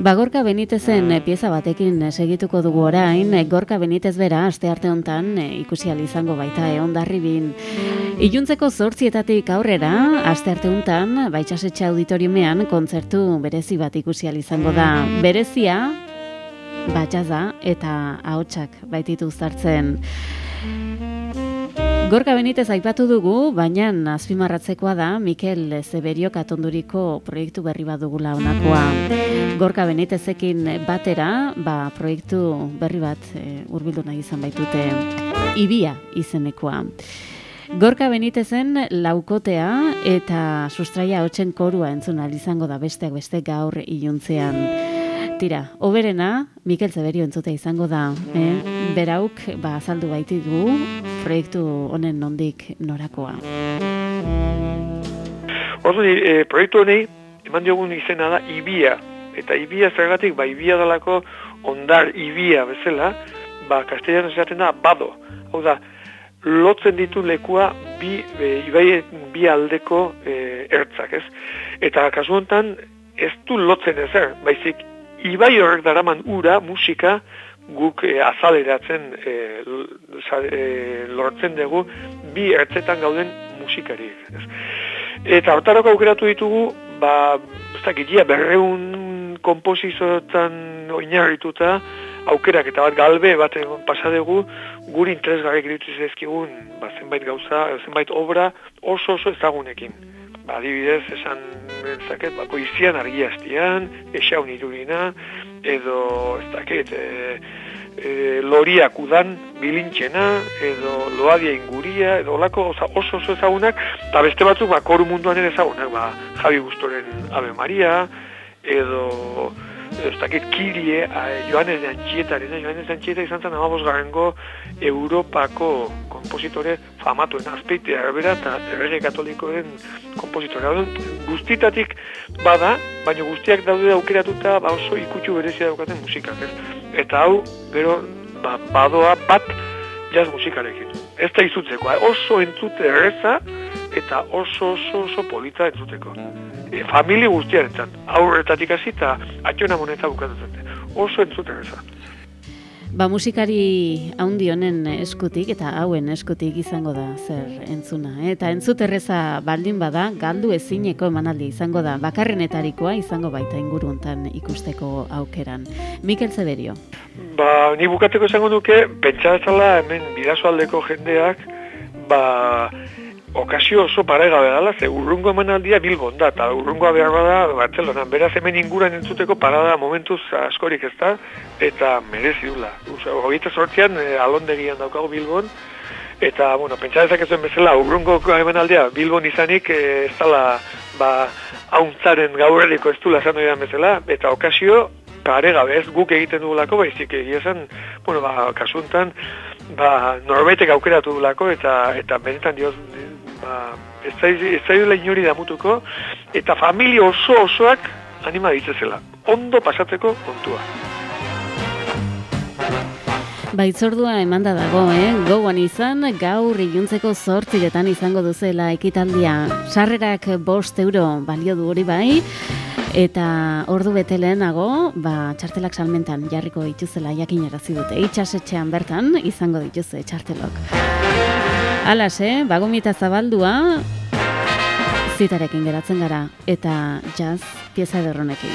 Ba, Gorka Benitezen eh, pieza batekin eh, segituko dugu orain, eh, Gorka Benitez bera aste arte hontan ikusi izango baita e ondarribin. Iluntzeko zortzietatik aurrera, aste arte hontan, baitxasetxe auditoriumean kontzertu berezi bat ikusi izango da. Berezia, batxaza eta ahotsak baititu zartzen. Gorka Benitez aipatu dugu, baina azpimarratzekoa da Mikel Zeberio katonduriko proiektu berri bat dugula honakoa. Gorka Benitezekin batera, ba, proiektu berri bat e, urbildu nahi izan baitute ibia izenekoa. Gorka Benitezen laukotea eta sustraia hotzen korua entzuna izango da besteak beste gaur iluntzean. Tira, oberena, Mikel Zeberio entzute izango da, eh? berauk, ba, azaldu baiti du, proiektu honen nondik norakoa. Ordu, e, proiektu honi, eman diogun izena da, Ibia. Eta Ibia zergatik, ba, Ibia dalako ondar Ibia bezala, ba, kastellan esaten da, bado. Hau da, lotzen ditu lekua bi, e, ibai, bi aldeko e, ertzak, ez? Eta kasu honetan, ez du lotzen ezer, baizik ibai horrek daraman ura, musika, guk e, azaleratzen e, lortzen dugu bi ertzetan gauden musikari. Ez. Eta hortarako aukeratu ditugu, ba, ez da, gitia berreun kompozizotan oinarrituta, aukerak eta bat galbe bat pasadegu, guri interesgarrik irutu ezkigun, ba, zenbait gauza, zenbait obra oso oso ezagunekin. Ba, adibidez, esan zaket, bako izian argia estian, esaun irurina, edo, ez dakit, e, e, loriak udan bilintxena, edo loadia inguria, edo olako oso oso ezagunak, eta beste batzuk, ba, koru munduan ere ezagunak, ba, Javi Gustoren Ave Maria, edo, ez dakit kirie a, Joanes de Antxietarena, Joanes de Antxieta izan zen amabos garrengo Europako kompositore famatuen azpeite arbera eta errege katolikoen kompositore. guztitatik bada, baina guztiak daude aukeratuta ba oso ikutsu berezia daukaten musikak, ez? Eta hau, gero, ba, badoa bat jazz musikarekin. Ez da izutzeko, oso entzute erreza eta oso oso oso polita entzuteko e, familia guztiarentzat, aurretatik hasi eta atxona moneta bukatzen Oso entzuten eza. Ba, musikari haundi honen eskutik eta hauen eskutik izango da zer entzuna. Eh? Eta entzut erreza baldin bada, galdu ezineko emanaldi izango da. Bakarrenetarikoa izango baita inguru ikusteko aukeran. Mikel Zeberio. Ba, ni bukateko izango duke, pentsa hemen bidazo aldeko jendeak, ba, okazio oso paregabe dela, ze urrungo emanaldia Bilbon da, eta urrungoa behar bada Barcelona. Beraz hemen inguran entzuteko parada momentuz askorik ez da, eta merezi dula. Hogeita sortzean, e, alondegian daukago Bilbon, eta, bueno, pentsa ezuen bezala, urrungo emanaldia Bilbon izanik, e, ez dala, ba, hauntzaren gaurreriko ez dula zan bezala, eta okazio paregabe ez guk egiten dugulako, baizik egia zen, bueno, ba, kasuntan, ba, norbaitek aukeratu dugulako, eta, eta benetan dioz, ba, ez zaila inori damutuko, eta familia oso osoak anima ditzezela. Ondo pasatzeko kontua. Baitzordua eman da dago, eh? Gogoan izan, gaur iluntzeko zortziretan izango duzela ekitaldia. Sarrerak bost euro balio du hori bai, eta ordu bete lehenago, ba, txartelak salmentan jarriko dituzela jakin dute. Itxasetxean bertan izango dituzte txartelok. Alas, eh? Bagomita zabaldua zitarekin geratzen gara eta jazz pieza derronekin.